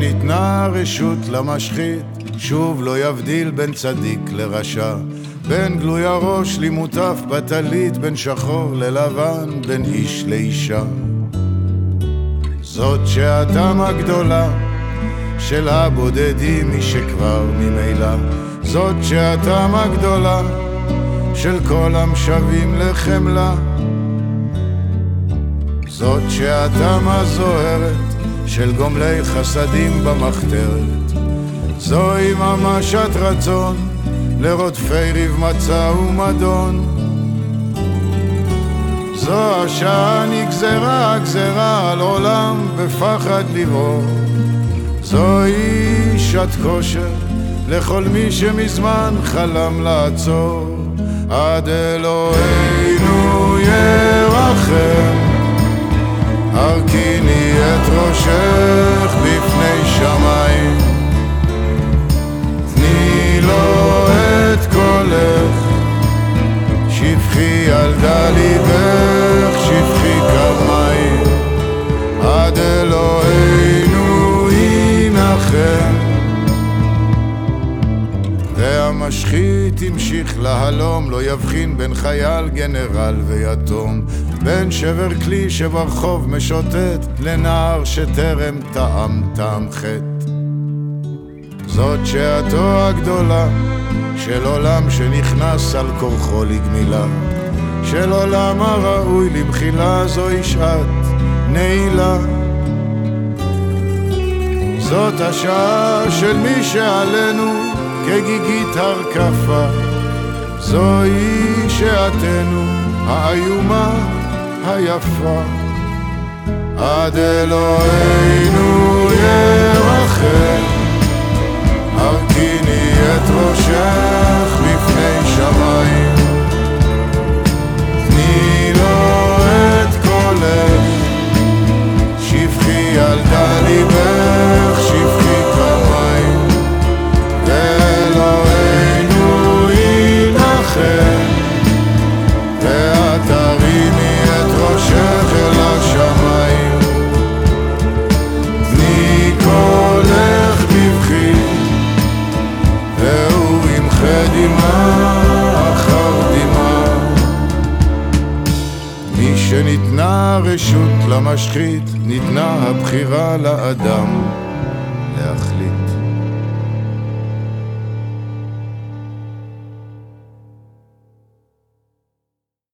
שניתנה רשות למשחית, שוב לא יבדיל בין צדיק לרשע, בין גלוי הראש למוטף בטלית, בין שחור ללבן, בין איש לאישה. זאת שעתם הגדולה של הבודדים, מי שכבר ממילא. זאת שעתם הגדולה של כל המשווים לחמלה. זאת שעתם הזוהרת של גומלי חסדים במחתרת. זוהי ממשת רצון לרודפי ריב מצה ומדון. זו השעה נגזרה הגזרה על עולם בפחד לברור. זוהי שעת כושר לכל מי שמזמן חלם לעצור. עד אלוהינו ירחם, והמשחית המשיך להלום, לא יבחין בין חייל, גנרל ויתום, בין שבר כלי שברחוב משוטט, לנער שטרם טעם טעם חטא. זאת שעתו הגדולה של עולם שנכנס על כורחו לגמילה, של עולם הראוי למחילה זוהי שעת נעילה. זאת השעה של מי שעלינו כגיגית הרכפה, זוהי שעתנו האיומה היפה. עד אלוהינו ירחם, הרשות למשחית, ניתנה הבחירה לאדם להחליט.